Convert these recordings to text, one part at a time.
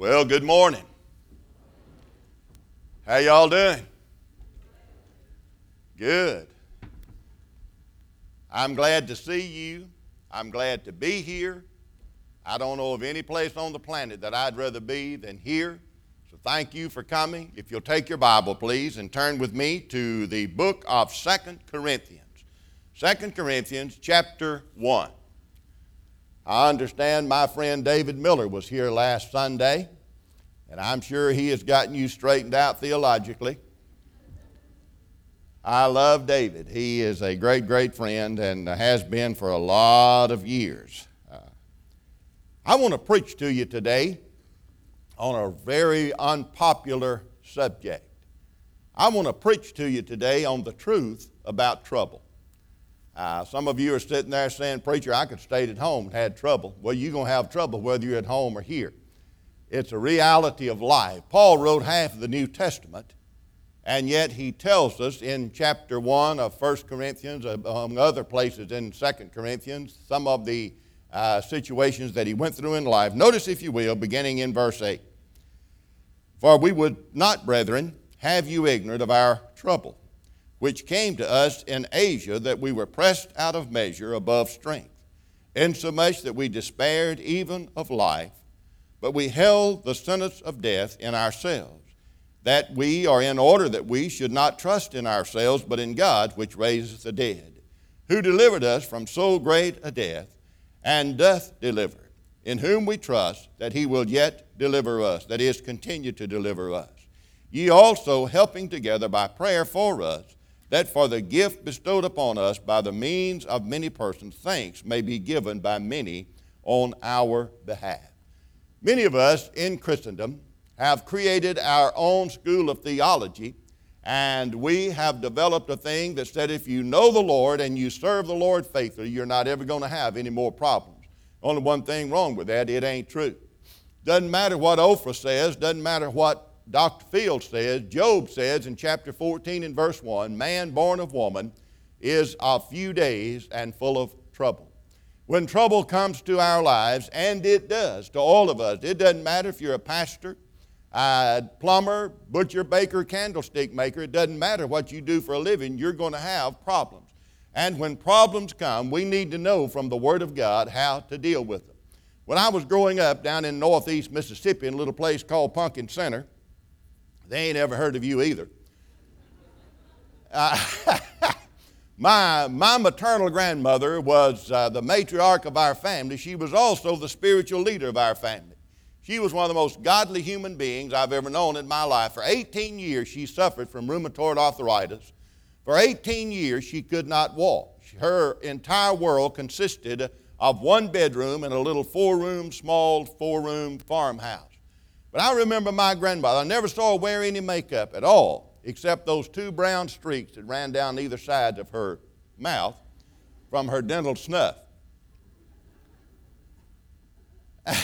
Well, good morning. How y'all doing? Good. I'm glad to see you. I'm glad to be here. I don't know of any place on the planet that I'd rather be than here. So thank you for coming. If you'll take your Bible, please, and turn with me to the book of Second Corinthians. Second Corinthians chapter 1. I understand my friend David Miller was here last Sunday, and I'm sure he has gotten you straightened out theologically. I love David. He is a great, great friend and has been for a lot of years. Uh, I want to preach to you today on a very unpopular subject. I want to preach to you today on the truth about trouble. Uh, some of you are sitting there saying, Preacher, I could stayed at home and had trouble. Well, you're going to have trouble whether you're at home or here. It's a reality of life. Paul wrote half of the New Testament, and yet he tells us in chapter 1 of 1 Corinthians, among other places in 2 Corinthians, some of the uh, situations that he went through in life. Notice, if you will, beginning in verse 8. For we would not, brethren, have you ignorant of our trouble which came to us in Asia, that we were pressed out of measure above strength, insomuch that we despaired even of life, but we held the sentence of death in ourselves, that we, are in order that we should not trust in ourselves, but in God, which raiseth the dead, who delivered us from so great a death, and doth deliver, in whom we trust that he will yet deliver us, that is, continue to deliver us. Ye also helping together by prayer for us, that for the gift bestowed upon us by the means of many persons, thanks may be given by many on our behalf. Many of us in Christendom have created our own school of theology, and we have developed a thing that said if you know the Lord and you serve the Lord faithfully, you're not ever going to have any more problems. Only one thing wrong with that, it ain't true. Doesn't matter what Oprah says, doesn't matter what Dr. Phil says, Job says in chapter 14 and verse 1 man born of woman is of few days and full of trouble. When trouble comes to our lives, and it does to all of us, it doesn't matter if you're a pastor, a plumber, butcher, baker, candlestick maker, it doesn't matter what you do for a living, you're going to have problems. And when problems come, we need to know from the Word of God how to deal with them. When I was growing up down in northeast Mississippi in a little place called Pumpkin Center, they ain't ever heard of you either. Uh, my, my maternal grandmother was uh, the matriarch of our family. She was also the spiritual leader of our family. She was one of the most godly human beings I've ever known in my life. For 18 years, she suffered from rheumatoid arthritis. For 18 years, she could not walk. Her entire world consisted of one bedroom and a little four room, small four room farmhouse. But I remember my grandmother, I never saw her wear any makeup at all, except those two brown streaks that ran down either side of her mouth from her dental snuff.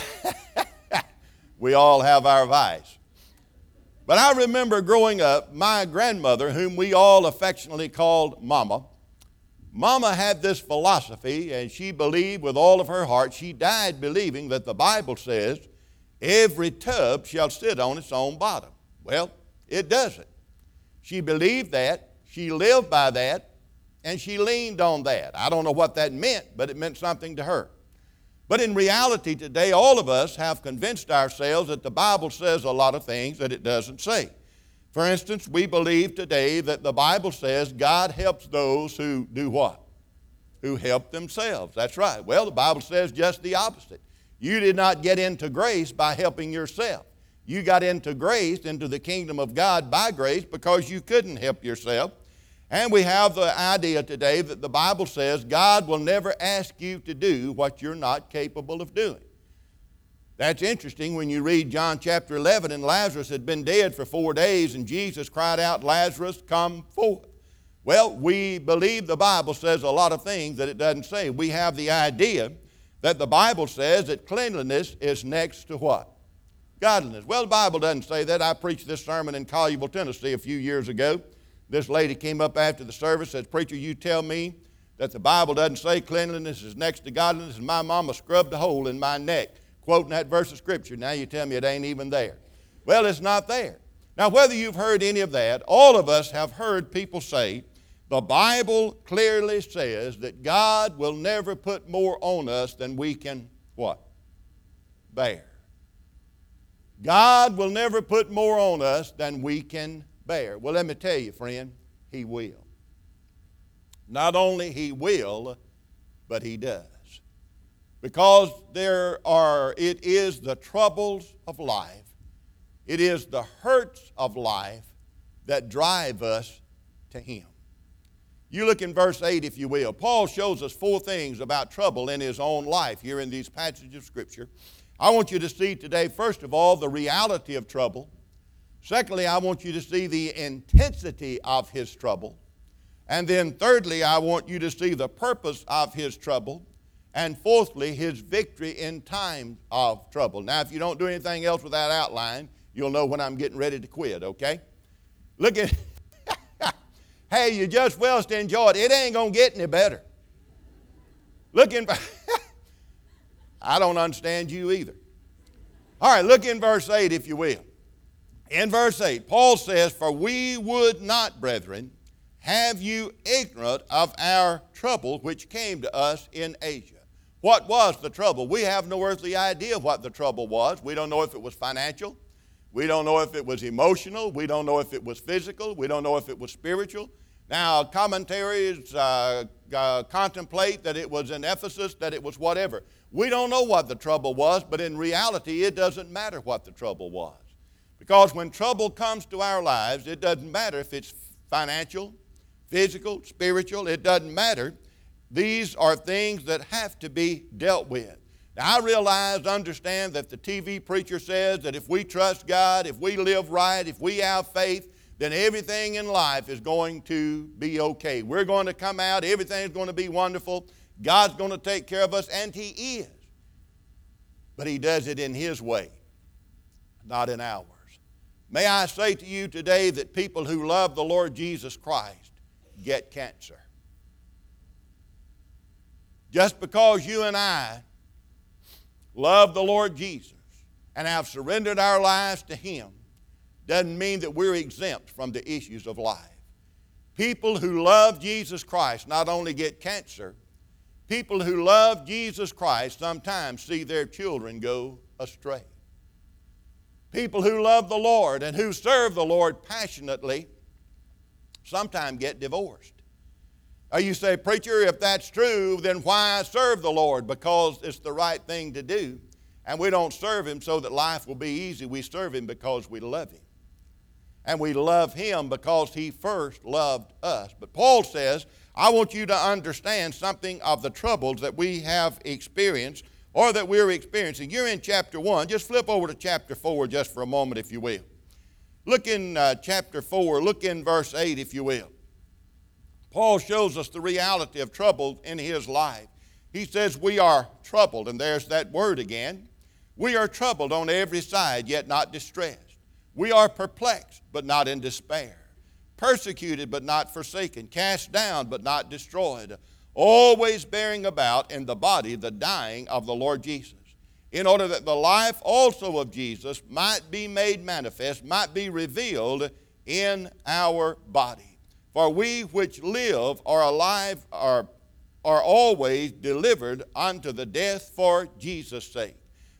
we all have our vice. But I remember growing up, my grandmother, whom we all affectionately called Mama, Mama had this philosophy, and she believed with all of her heart, she died believing that the Bible says Every tub shall sit on its own bottom. Well, it doesn't. She believed that, she lived by that, and she leaned on that. I don't know what that meant, but it meant something to her. But in reality, today, all of us have convinced ourselves that the Bible says a lot of things that it doesn't say. For instance, we believe today that the Bible says God helps those who do what? Who help themselves. That's right. Well, the Bible says just the opposite. You did not get into grace by helping yourself. You got into grace, into the kingdom of God by grace because you couldn't help yourself. And we have the idea today that the Bible says God will never ask you to do what you're not capable of doing. That's interesting when you read John chapter 11 and Lazarus had been dead for four days and Jesus cried out, Lazarus, come forth. Well, we believe the Bible says a lot of things that it doesn't say. We have the idea that the Bible says that cleanliness is next to what? Godliness. Well, the Bible doesn't say that. I preached this sermon in Collierville, Tennessee a few years ago. This lady came up after the service says, Preacher, you tell me that the Bible doesn't say cleanliness is next to godliness, and my mama scrubbed a hole in my neck quoting that verse of Scripture. Now you tell me it ain't even there. Well, it's not there. Now, whether you've heard any of that, all of us have heard people say, the Bible clearly says that God will never put more on us than we can what? Bear. God will never put more on us than we can bear. Well, let me tell you, friend, He will. Not only He will, but He does. Because there are, it is the troubles of life, it is the hurts of life that drive us to Him. You look in verse 8, if you will. Paul shows us four things about trouble in his own life here in these passages of Scripture. I want you to see today, first of all, the reality of trouble. Secondly, I want you to see the intensity of his trouble. And then, thirdly, I want you to see the purpose of his trouble. And fourthly, his victory in time of trouble. Now, if you don't do anything else with that outline, you'll know when I'm getting ready to quit, okay? Look at, hey, you just well to enjoy it. It ain't going to get any better. Looking, I don't understand you either. All right, look in verse 8, if you will. In verse 8, Paul says, For we would not, brethren, have you ignorant of our trouble which came to us in Asia. What was the trouble? We have no earthly idea what the trouble was. We don't know if it was financial. We don't know if it was emotional. We don't know if it was physical. We don't know if it was spiritual. Now, commentaries uh, uh, contemplate that it was in Ephesus, that it was whatever. We don't know what the trouble was, but in reality, it doesn't matter what the trouble was. Because when trouble comes to our lives, it doesn't matter if it's financial, physical, spiritual, it doesn't matter. These are things that have to be dealt with. Now, I realize, understand that the TV preacher says that if we trust God, if we live right, if we have faith, then everything in life is going to be okay. We're going to come out, everything's going to be wonderful. God's going to take care of us, and He is. But He does it in His way, not in ours. May I say to you today that people who love the Lord Jesus Christ get cancer. Just because you and I love the Lord Jesus and have surrendered our lives to Him doesn't mean that we're exempt from the issues of life. People who love Jesus Christ not only get cancer, people who love Jesus Christ sometimes see their children go astray. People who love the Lord and who serve the Lord passionately sometimes get divorced. Or you say, Preacher, if that's true, then why serve the Lord? Because it's the right thing to do. And we don't serve Him so that life will be easy. We serve Him because we love Him and we love him because he first loved us. But Paul says, I want you to understand something of the troubles that we have experienced or that we're experiencing. You're in chapter 1. Just flip over to chapter 4 just for a moment, if you will. Look in uh, chapter 4, look in verse 8, if you will. Paul shows us the reality of trouble in his life. He says, We are troubled, and there's that word again. We are troubled on every side, yet not distressed. We are perplexed, but not in despair, persecuted, but not forsaken, cast down, but not destroyed, always bearing about in the body the dying of the Lord Jesus, in order that the life also of Jesus might be made manifest, might be revealed in our body. For we which live are alive are, are always delivered unto the death for Jesus' sake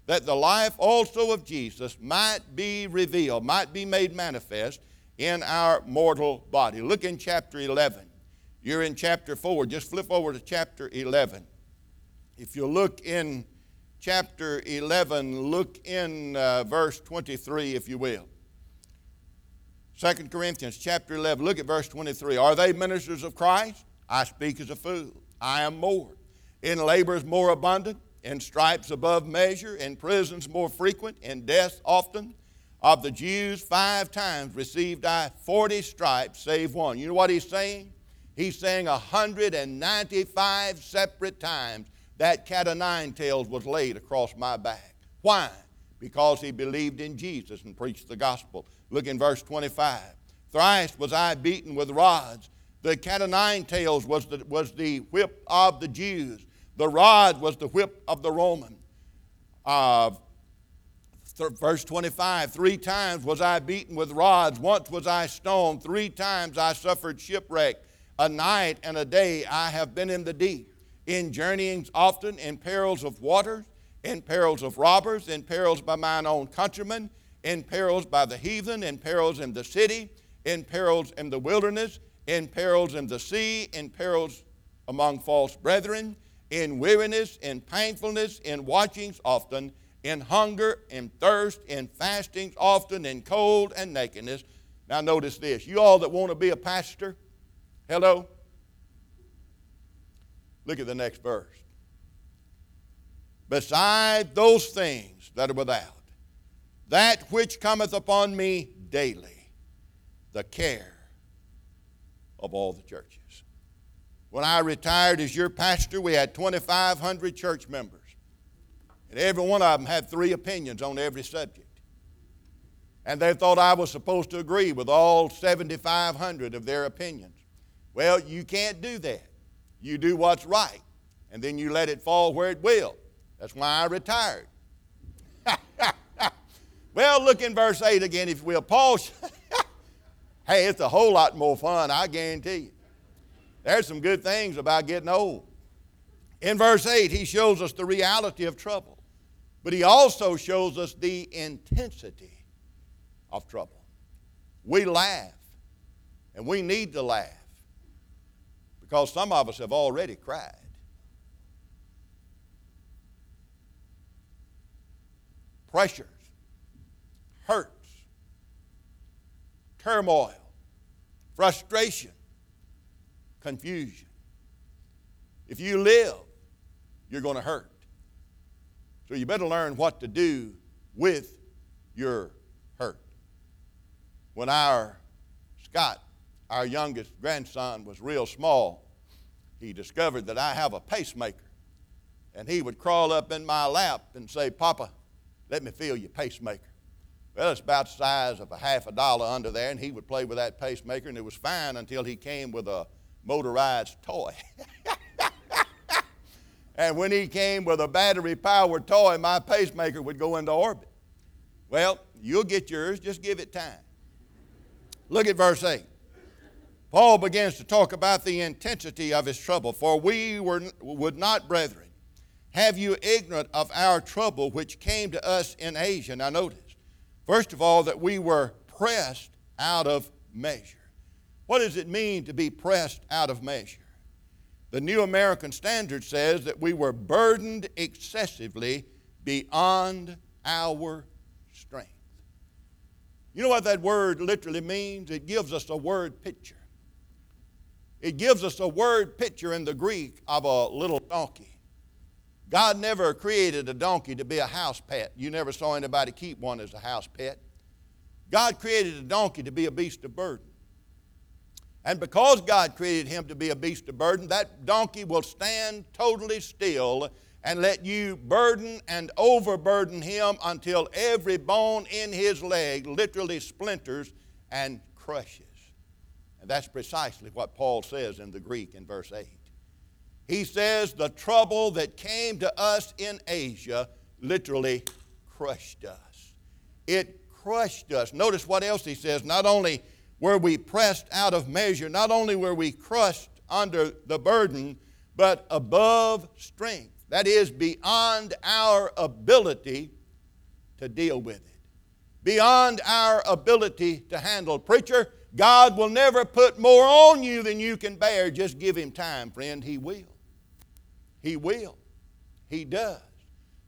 that the life also of Jesus might be revealed, might be made manifest in our mortal body. Look in chapter 11. You're in chapter 4. Just flip over to chapter 11. If you look in chapter 11, look in uh, verse 23, if you will. 2 Corinthians chapter 11, look at verse 23. Are they ministers of Christ? I speak as a fool. I am more. In labors more abundant in stripes above measure, in prisons more frequent, in deaths often. Of the Jews, five times received I 40 stripes, save one. You know what he's saying? He's saying 195 separate times that cat o' nine tails was laid across my back. Why? Because he believed in Jesus and preached the gospel. Look in verse 25. Thrice was I beaten with rods. The cat o' nine tails was the, was the whip of the Jews. The rod was the whip of the Roman. Uh, verse 25 Three times was I beaten with rods, once was I stoned, three times I suffered shipwreck. A night and a day I have been in the deep, in journeyings often, in perils of waters, in perils of robbers, in perils by mine own countrymen, in perils by the heathen, in perils in the city, in perils in the wilderness, in perils in the sea, in perils among false brethren, in weariness, in painfulness, in watchings often in hunger, in thirst, in fastings often, in cold and nakedness. Now, notice this. You all that want to be a pastor, hello? Look at the next verse. Beside those things that are without, that which cometh upon me daily, the care of all the churches. When I retired as your pastor, we had 2,500 church members. And every one of them had three opinions on every subject. And they thought I was supposed to agree with all 7,500 of their opinions. Well, you can't do that. You do what's right, and then you let it fall where it will. That's why I retired. well, look in verse 8 again, if you will. Paul, hey, it's a whole lot more fun, I guarantee you. There's some good things about getting old. In verse 8, he shows us the reality of trouble. But he also shows us the intensity of trouble. We laugh, and we need to laugh because some of us have already cried. Pressures, hurts, turmoil, frustration, confusion. If you live, you're going to hurt. So you better learn what to do with your hurt. When our Scott, our youngest grandson, was real small, he discovered that I have a pacemaker. And he would crawl up in my lap and say, Papa, let me feel your pacemaker. Well, it's about the size of a half a dollar under there, and he would play with that pacemaker, and it was fine until he came with a motorized toy. And when he came with a battery powered toy, my pacemaker would go into orbit. Well, you'll get yours, just give it time. Look at verse 8. Paul begins to talk about the intensity of his trouble. For we were, would not, brethren, have you ignorant of our trouble which came to us in Asia. Now, notice, first of all, that we were pressed out of measure. What does it mean to be pressed out of measure? The New American Standard says that we were burdened excessively beyond our strength. You know what that word literally means? It gives us a word picture. It gives us a word picture in the Greek of a little donkey. God never created a donkey to be a house pet. You never saw anybody keep one as a house pet. God created a donkey to be a beast of burden. And because God created him to be a beast of burden, that donkey will stand totally still and let you burden and overburden him until every bone in his leg literally splinters and crushes. And that's precisely what Paul says in the Greek in verse 8. He says, The trouble that came to us in Asia literally crushed us. It crushed us. Notice what else he says. Not only were we pressed out of measure. Not only were we crushed under the burden, but above strength. That is, beyond our ability to deal with it, beyond our ability to handle. Preacher, God will never put more on you than you can bear. Just give Him time, friend. He will. He will. He does.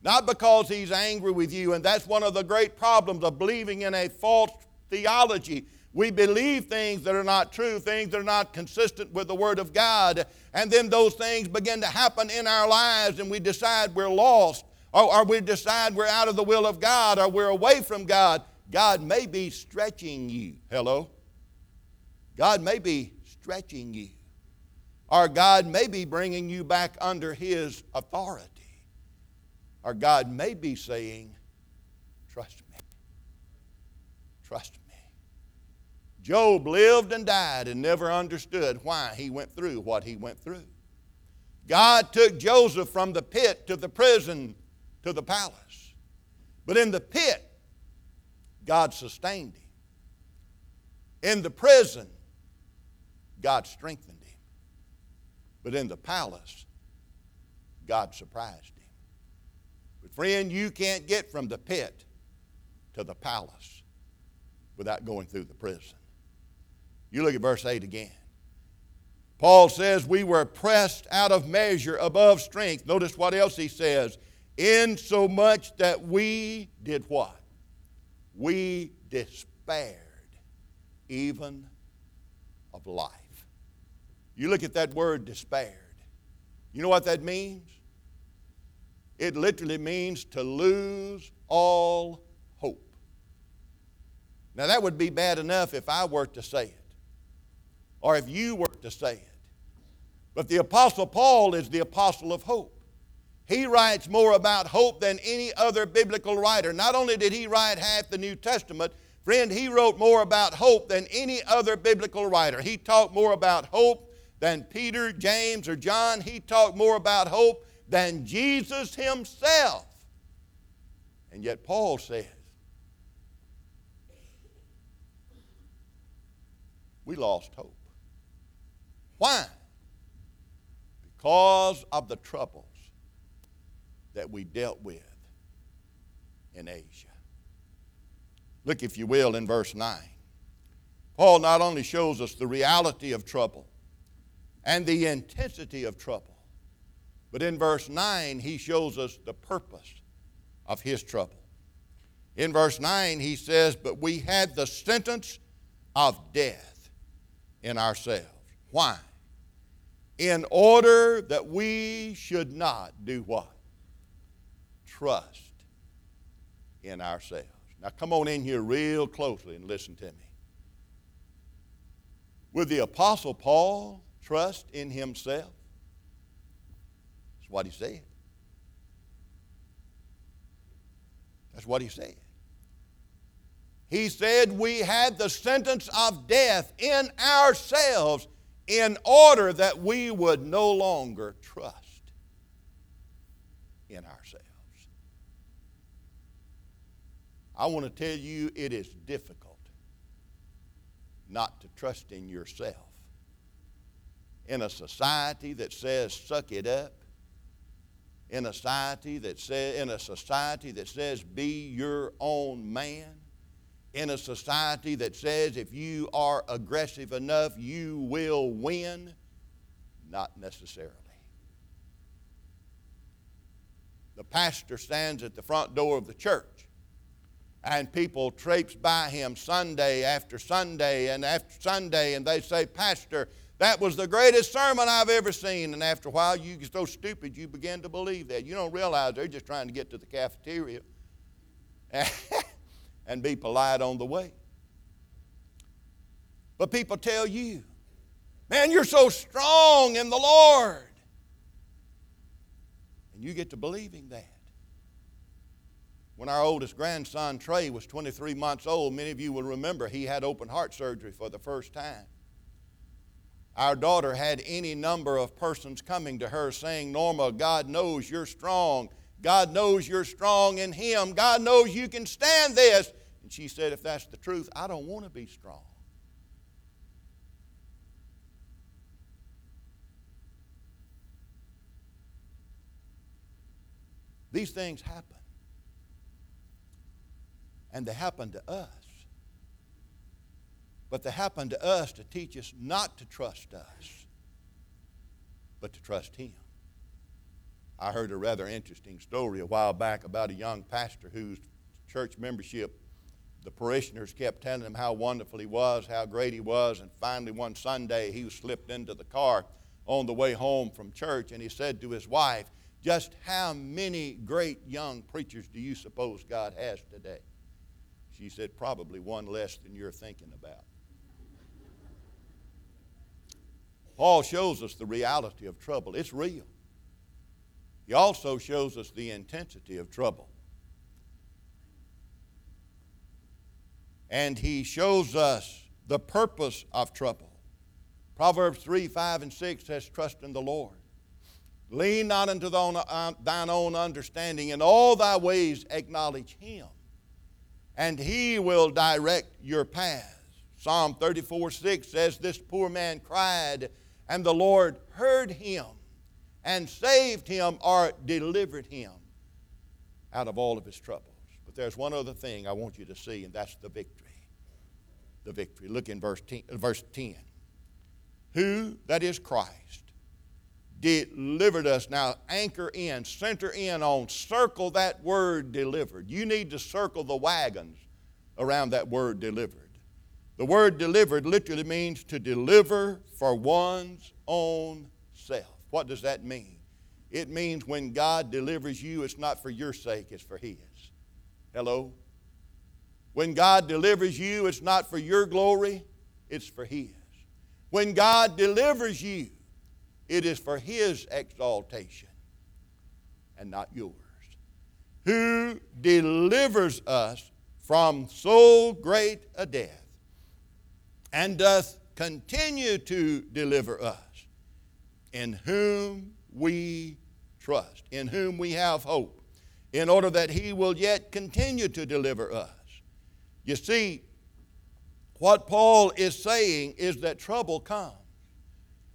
Not because He's angry with you, and that's one of the great problems of believing in a false theology we believe things that are not true, things that are not consistent with the Word of God, and then those things begin to happen in our lives, and we decide we're lost, or, or we decide we're out of the will of God, or we're away from God. God may be stretching you. Hello? God may be stretching you. Or God may be bringing you back under His authority. Or God may be saying, Trust me. Trust me. Job lived and died and never understood why he went through what he went through. God took Joseph from the pit to the prison to the palace. But in the pit, God sustained him. In the prison, God strengthened him. But in the palace, God surprised him. But friend, you can't get from the pit to the palace without going through the prison. You look at verse 8 again. Paul says, We were pressed out of measure above strength. Notice what else he says. In so much that we did what? We despaired even of life. You look at that word despaired. You know what that means? It literally means to lose all hope. Now, that would be bad enough if I were to say it, or if you were to say it. But the Apostle Paul is the apostle of hope. He writes more about hope than any other biblical writer. Not only did he write half the New Testament, friend, he wrote more about hope than any other biblical writer. He talked more about hope than Peter, James, or John. He talked more about hope than Jesus himself. And yet, Paul says, we lost hope. Why? Because of the troubles that we dealt with in Asia. Look, if you will, in verse 9. Paul not only shows us the reality of trouble and the intensity of trouble, but in verse 9, he shows us the purpose of his trouble. In verse 9, he says, But we had the sentence of death in ourselves. Why? In order that we should not do what? trust in ourselves. Now, come on in here real closely and listen to me. Would the Apostle Paul trust in himself? That's what he said. That's what he said. He said, We had the sentence of death in ourselves in order that we would no longer trust in ourselves. I want to tell you it is difficult not to trust in yourself. In a society that says suck it up, in a society that says in a society that says be your own man, in a society that says if you are aggressive enough you will win, not necessarily. The pastor stands at the front door of the church and people traipse by him Sunday after Sunday and after Sunday, and they say, Pastor, that was the greatest sermon I've ever seen. And after a while, you get so stupid you begin to believe that. You don't realize they're just trying to get to the cafeteria and be polite on the way. But people tell you, man, you're so strong in the Lord. And you get to believing that. When our oldest grandson, Trey, was 23 months old, many of you will remember he had open heart surgery for the first time. Our daughter had any number of persons coming to her saying, Norma, God knows you're strong. God knows you're strong in Him. God knows you can stand this. And she said, If that's the truth, I don't want to be strong. These things happen and they happen to us. But they happen to us to teach us not to trust us, but to trust Him. I heard a rather interesting story a while back about a young pastor whose church membership, the parishioners kept telling him how wonderful he was, how great he was, and finally one Sunday he slipped into the car on the way home from church and he said to his wife, Just how many great young preachers do you suppose God has today? She said, Probably one less than you're thinking about. Paul shows us the reality of trouble. It's real. He also shows us the intensity of trouble. And he shows us the purpose of trouble. Proverbs 3 5 and 6 says, Trust in the Lord Lean not unto uh, thine own understanding. In all thy ways acknowledge him, and he will direct your paths. Psalm 34 6 says, This poor man cried, and the Lord heard him and saved him or delivered him out of all of his troubles. There's one other thing I want you to see, and that's the victory. The victory. Look in verse 10. Verse 10. Who, that is Christ, delivered us. Now, anchor in, center in on, circle that word delivered. You need to circle the wagons around that word delivered. The word delivered literally means to deliver for one's own self. What does that mean? It means when God delivers you, it's not for your sake, it's for His. Hello? When God delivers you, it's not for your glory, it's for His. When God delivers you, it is for His exaltation and not yours. Who delivers us from so great a death and doth continue to deliver us, in whom we trust, in whom we have hope, in order that he will yet continue to deliver us. You see, what Paul is saying is that trouble comes.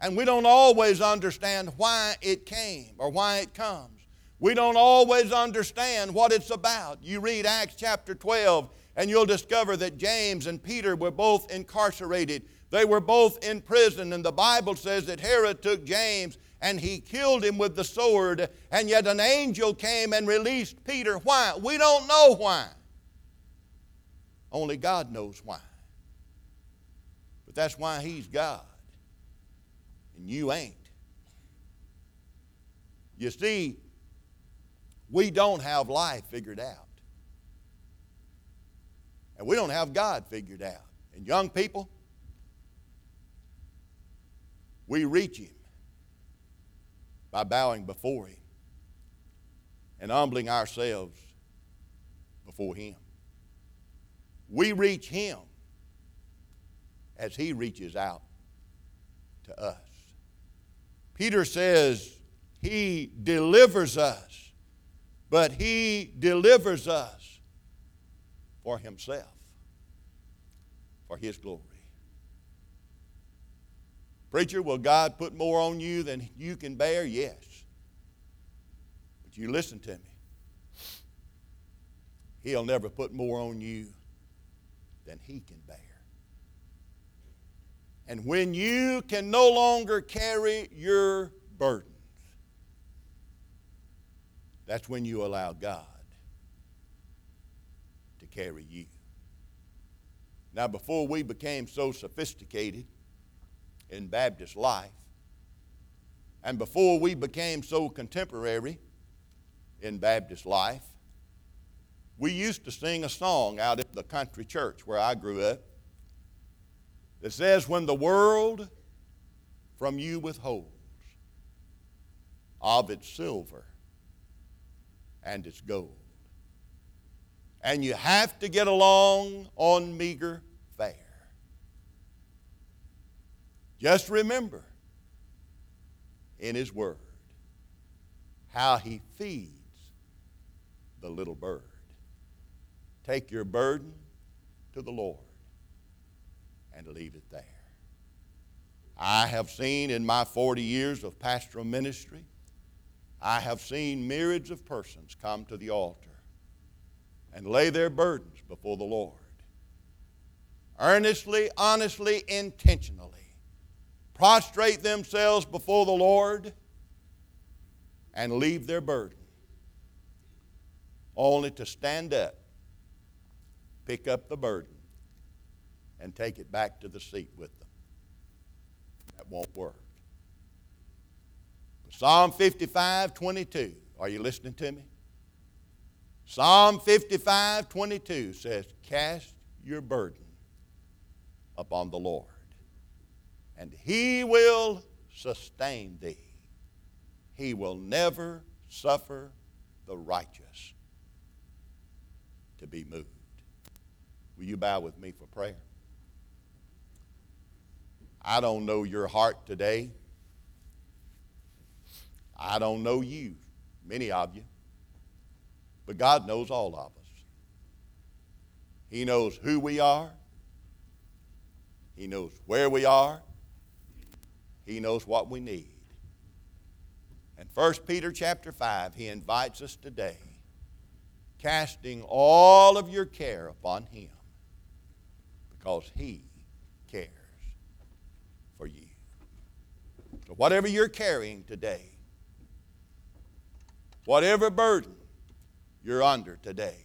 And we don't always understand why it came or why it comes. We don't always understand what it's about. You read Acts chapter 12, and you'll discover that James and Peter were both incarcerated. They were both in prison, and the Bible says that Herod took James and he killed him with the sword, and yet an angel came and released Peter. Why? We don't know why. Only God knows why. But that's why He's God, and you ain't. You see, we don't have life figured out. And we don't have God figured out. And young people, we reach Him by bowing before Him and humbling ourselves before Him. We reach Him as He reaches out to us. Peter says He delivers us, but He delivers us for Himself for His glory. Preacher, will God put more on you than you can bear? Yes. But you listen to me. He'll never put more on you than He can bear. And when you can no longer carry your burdens, that's when you allow God to carry you. Now, before we became so sophisticated in Baptist life, and before we became so contemporary in Baptist life, we used to sing a song out at the country church where I grew up that says, When the world from you withholds of its silver and its gold, and you have to get along on meager Just remember in His Word how He feeds the little bird. Take your burden to the Lord and leave it there. I have seen in my 40 years of pastoral ministry, I have seen myriads of persons come to the altar and lay their burdens before the Lord. Earnestly, honestly, intentionally. Prostrate themselves before the Lord and leave their burden. Only to stand up, pick up the burden, and take it back to the seat with them. That won't work. Psalm 55 22. Are you listening to me? Psalm 55 22 says, Cast your burden upon the Lord, and He will sustain thee. He will never suffer the righteous to be moved. Will you bow with me for prayer? I don't know your heart today. I don't know you, many of you, but God knows all of us. He knows who we are, He knows where we are, He knows what we need. And 1 Peter chapter 5, he invites us today, casting all of your care upon him because he cares for you. So, whatever you're carrying today, whatever burden you're under today,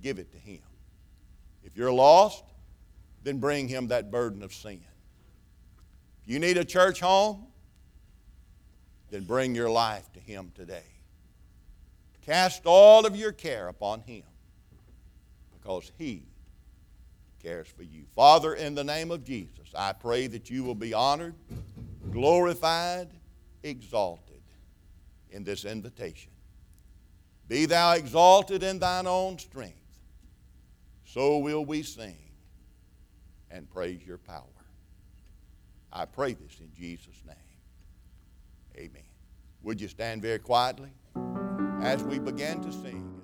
give it to him. If you're lost, then bring him that burden of sin. You need a church home, then bring your life to Him today. Cast all of your care upon Him because He cares for you. Father, in the name of Jesus, I pray that you will be honored, glorified, exalted in this invitation. Be thou exalted in thine own strength. So will we sing and praise your power. I pray this in Jesus' name. Amen. Would you stand very quietly as we begin to sing?